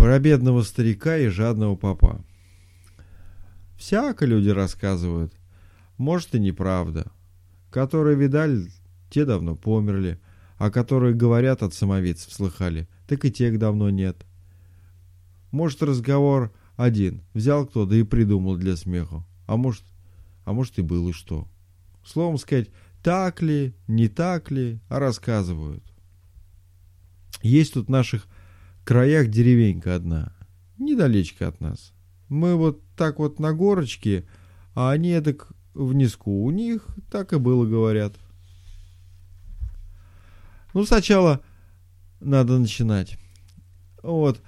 Про бедного старика и жадного папа. Всяко люди рассказывают. Может и неправда. Которые видали, те давно померли, а которые говорят от самовицев слыхали, так и тех давно нет. Может разговор один, взял кто, да и придумал для смеху. А может, а может и было что. Словом сказать, так ли, не так ли, а рассказывают. Есть тут наших краях деревенька одна, недалечко от нас. Мы вот так вот на горочке, а они так внизку. У них так и было, говорят. Ну, сначала надо начинать. Вот.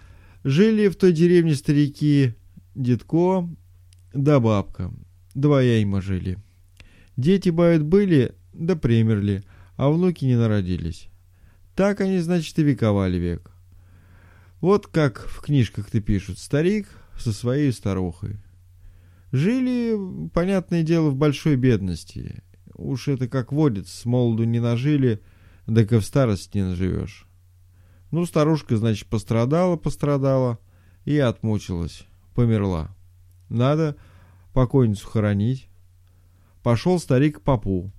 Жили в той деревне старики дедко да бабка. Двояйма жили. Дети, бают, были, да примерли, а внуки не народились. Так они, значит, и вековали век. Вот как в книжках-то пишут. Старик со своей старухой. Жили, понятное дело, в большой бедности. Уж это как водится, с молоду не нажили, да и в старости не наживешь. Ну, старушка, значит, пострадала, пострадала и отмучилась, померла. Надо покойницу хоронить. Пошел старик к попу.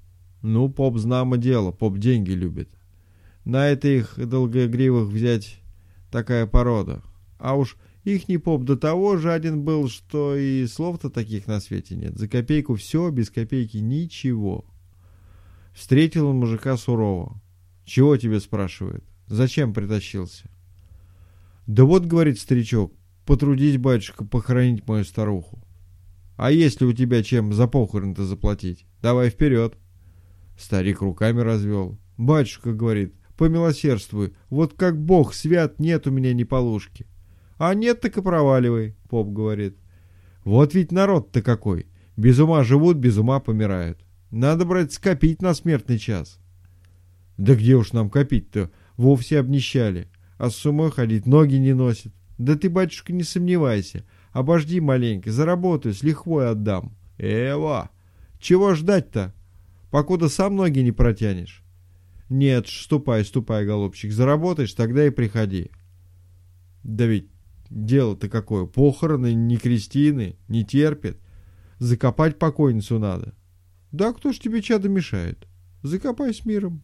Ну, поп знамо дело, поп деньги любит. На это их долгогривых взять такая порода. А уж ихний поп до того жаден был, что и слов-то таких на свете нет. За копейку все, без копейки ничего. Встретил он мужика сурово. «Чего тебе?» спрашивает. «Зачем притащился?» «Да вот, — говорит старичок, — потрудись, батюшка, похоронить мою старуху. А если у тебя чем за похорон-то заплатить? Давай вперед!» Старик руками развел. «Батюшка, — говорит, — помилосердствуй, вот как бог свят, нет у меня ни полушки. А нет, так и проваливай, поп говорит. Вот ведь народ-то какой. Без ума живут, без ума помирают. Надо, брать, скопить на смертный час. Да где уж нам копить-то? Вовсе обнищали. А с умой ходить ноги не носит. Да ты, батюшка, не сомневайся. Обожди маленько, заработаю, с лихвой отдам. Эва! Чего ждать-то? Покуда сам ноги не протянешь. Нет, ступай, ступай, голубчик, заработаешь, тогда и приходи. Да ведь Дело-то какое, похороны, не крестины, не терпят. Закопать покойницу надо. Да кто ж тебе чадо мешает? Закопай с миром.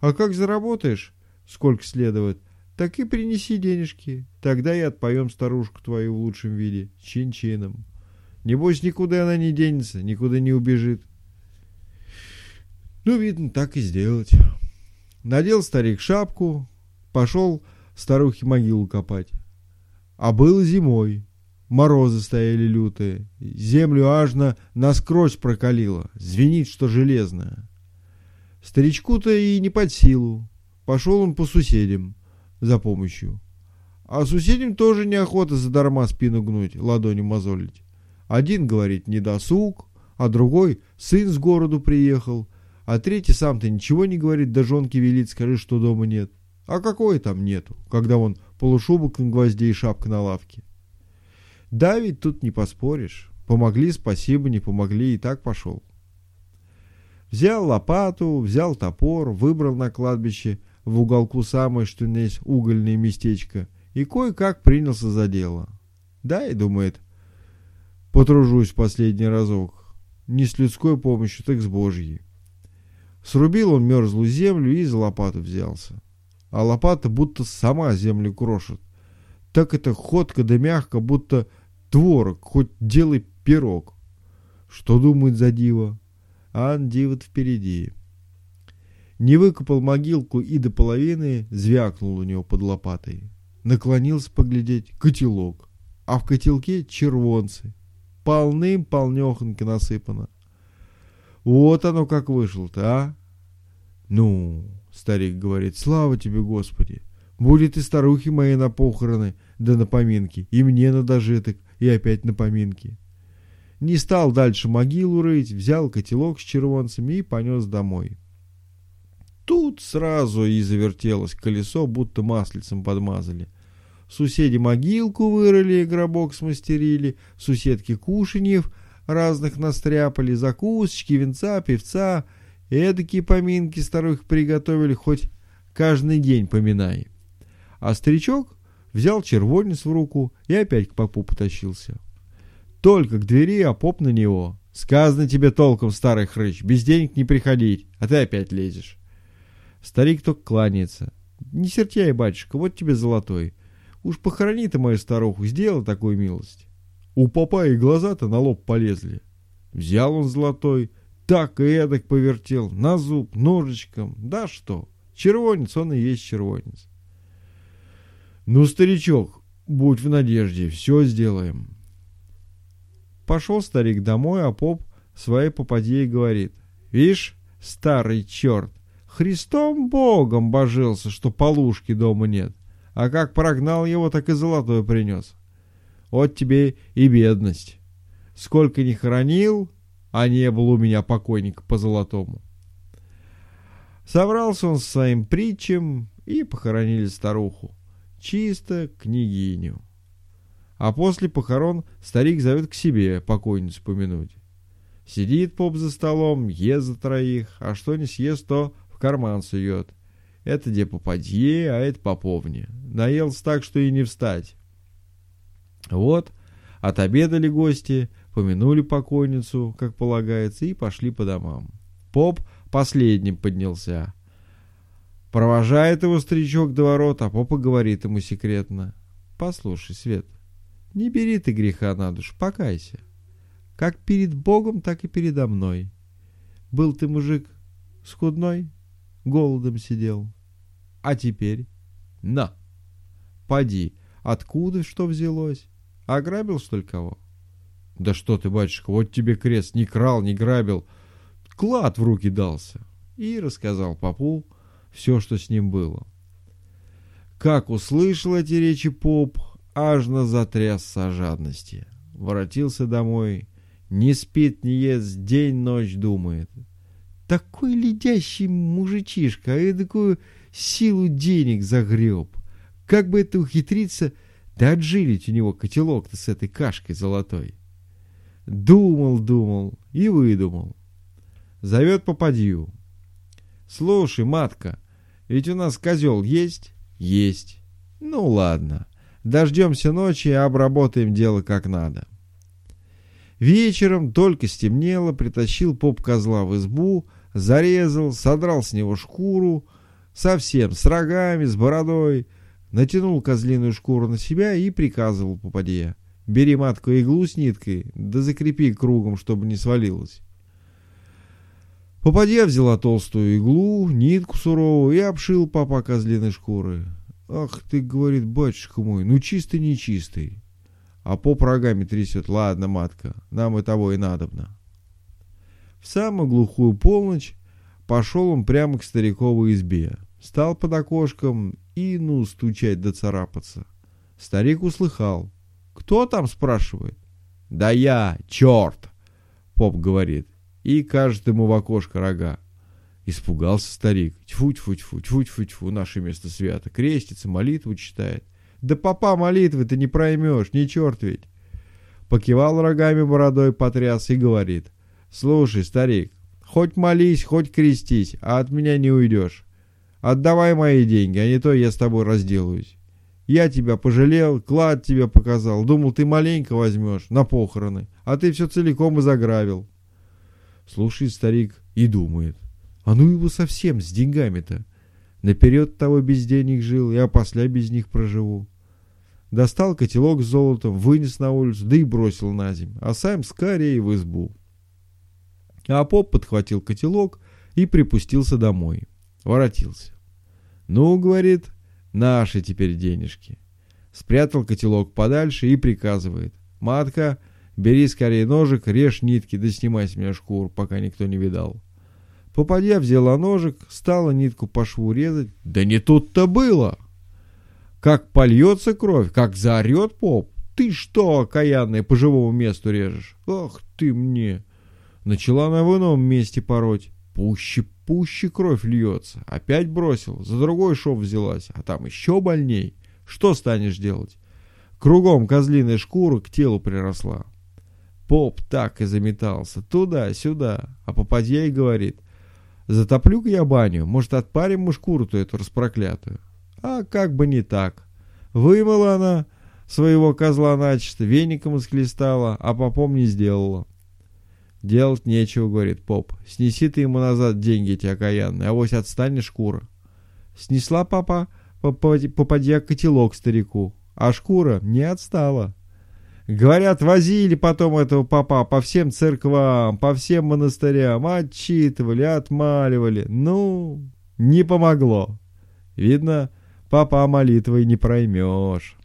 А как заработаешь, сколько следует, так и принеси денежки. Тогда и отпоем старушку твою в лучшем виде, чин-чином. Небось, никуда она не денется, никуда не убежит. Ну, видно, так и сделать. Надел старик шапку, пошел старухе могилу копать. А было зимой. Морозы стояли лютые. Землю ажно насквозь прокалило. Звенит, что железное. Старичку-то и не под силу. Пошел он по соседям за помощью. А соседям тоже неохота задарма спину гнуть, ладонью мозолить. Один говорит не досуг, а другой сын с городу приехал, а третий сам-то ничего не говорит, да жонки велит, скажи, что дома нет. А какой там нету, когда он полушубок на гвозде и шапка на лавке. Да, ведь тут не поспоришь. Помогли, спасибо, не помогли, и так пошел. Взял лопату, взял топор, выбрал на кладбище в уголку самое, что есть угольное местечко, и кое-как принялся за дело. Да, и думает, потружусь последний разок. Не с людской помощью, так с божьей. Срубил он мерзлую землю и за лопату взялся а лопата будто сама землю крошит. Так это ходка да мягко, будто творог, хоть делай пирог. Что думает за диво? Ан дивот впереди. Не выкопал могилку и до половины звякнул у него под лопатой. Наклонился поглядеть котелок, а в котелке червонцы. Полным-полнехонько насыпано. Вот оно как вышло-то, а? Ну, Старик говорит, слава тебе, Господи! Будет и старухи мои на похороны, да на поминки, и мне на дожиток, и опять на поминки. Не стал дальше могилу рыть, взял котелок с червонцами и понес домой. Тут сразу и завертелось колесо, будто маслицем подмазали. Соседи могилку вырыли, гробок смастерили, суседки кушаньев разных настряпали, закусочки, венца, певца — Эдакие поминки старых приготовили, хоть каждый день поминай. А старичок взял червонец в руку и опять к попу потащился. Только к двери, а поп на него. Сказано тебе толком, старый хрыч, без денег не приходить, а ты опять лезешь. Старик только кланяется. Не сердяй, батюшка, вот тебе золотой. Уж похорони ты мою старуху, сделай такую милость. У попа и глаза-то на лоб полезли. Взял он золотой, так и эдак повертел, на зуб, ножичком, да что, червонец он и есть червонец. Ну, старичок, будь в надежде, все сделаем. Пошел старик домой, а поп своей попадье говорит. Вишь, старый черт, Христом Богом божился, что полушки дома нет. А как прогнал его, так и золотой принес. Вот тебе и бедность. Сколько не хоронил, а не было у меня покойника по золотому. Собрался он с своим притчем и похоронили старуху. Чисто княгиню. А после похорон старик зовет к себе покойницу помянуть. Сидит поп за столом, ест за троих, а что не съест, то в карман сует. Это где попадье, а это поповне. Наелся так, что и не встать. Вот, отобедали гости, помянули покойницу, как полагается, и пошли по домам. Поп последним поднялся. Провожает его старичок до ворот, а попа говорит ему секретно. «Послушай, Свет, не бери ты греха на душу, покайся. Как перед Богом, так и передо мной. Был ты мужик скудной, голодом сидел. А теперь? На! Поди, откуда что взялось? Ограбил, что ли, кого? Да что ты, батюшка, вот тебе крест, не крал, не грабил. Клад в руки дался. И рассказал попу все, что с ним было. Как услышал эти речи поп, аж на затрясся жадности. Воротился домой, не спит, не ест, день-ночь думает. Такой ледящий мужичишка, а эдакую силу денег загреб. Как бы это ухитриться, да отжилить у него котелок-то с этой кашкой золотой. Думал, думал и выдумал. Зовет попадью. Слушай, матка, ведь у нас козел есть? Есть. Ну ладно. Дождемся ночи и обработаем дело как надо. Вечером только стемнело, притащил поп козла в избу, зарезал, содрал с него шкуру, совсем с рогами, с бородой, натянул козлиную шкуру на себя и приказывал попадье. Бери, матку, иглу с ниткой, да закрепи кругом, чтобы не свалилось. Попадья взяла толстую иглу, нитку суровую и обшил папа козлиной шкуры. «Ах ты, — говорит, — батюшка мой, ну чистый нечистый». А поп рогами трясет. «Ладно, матка, нам и того и надобно». В самую глухую полночь пошел он прямо к стариковой избе. Стал под окошком и, ну, стучать да царапаться. Старик услыхал. «Кто там?» — спрашивает. «Да я, черт!» — поп говорит. И кажет ему в окошко рога. Испугался старик. Тьфу-тьфу-тьфу, тьфу-тьфу-тьфу, наше место свято. Крестится, молитву читает. Да папа молитвы ты не проймешь, не черт ведь. Покивал рогами бородой, потряс и говорит. Слушай, старик, хоть молись, хоть крестись, а от меня не уйдешь. Отдавай мои деньги, а не то я с тобой разделаюсь. Я тебя пожалел, клад тебе показал, думал, ты маленько возьмешь на похороны, а ты все целиком и заграбил. Слушает старик и думает. А ну его совсем с деньгами-то. Наперед того без денег жил, я после без них проживу. Достал котелок с золотом, вынес на улицу, да и бросил на землю, а сам скорее в избу. А поп подхватил котелок и припустился домой. Воротился. «Ну, — говорит, — наши теперь денежки». Спрятал котелок подальше и приказывает. «Матка, бери скорее ножик, режь нитки, да снимай с меня шкуру, пока никто не видал». Попадья взяла ножик, стала нитку по шву резать. Да не тут-то было! Как польется кровь, как заорет поп. Ты что, окаянная, по живому месту режешь? Ах ты мне! Начала на в ином месте пороть. Пуще, пуще кровь льется. Опять бросил, за другой шов взялась, а там еще больней. Что станешь делать? Кругом козлиная шкура к телу приросла. Поп так и заметался, туда-сюда, а попадья и говорит — Затоплю-ка я баню, может, отпарим мы шкуру-то эту распроклятую. А как бы не так. Вымыла она своего козла начисто, веником исклестала, а попом не сделала. Делать нечего, говорит поп. Снеси ты ему назад деньги эти окаянные, а вось отстанет шкура. Снесла папа, попадья котелок старику, а шкура не отстала. Говорят, возили потом этого папа по всем церквам, по всем монастырям, отчитывали, отмаливали. Ну, не помогло. Видно, папа молитвой не проймешь.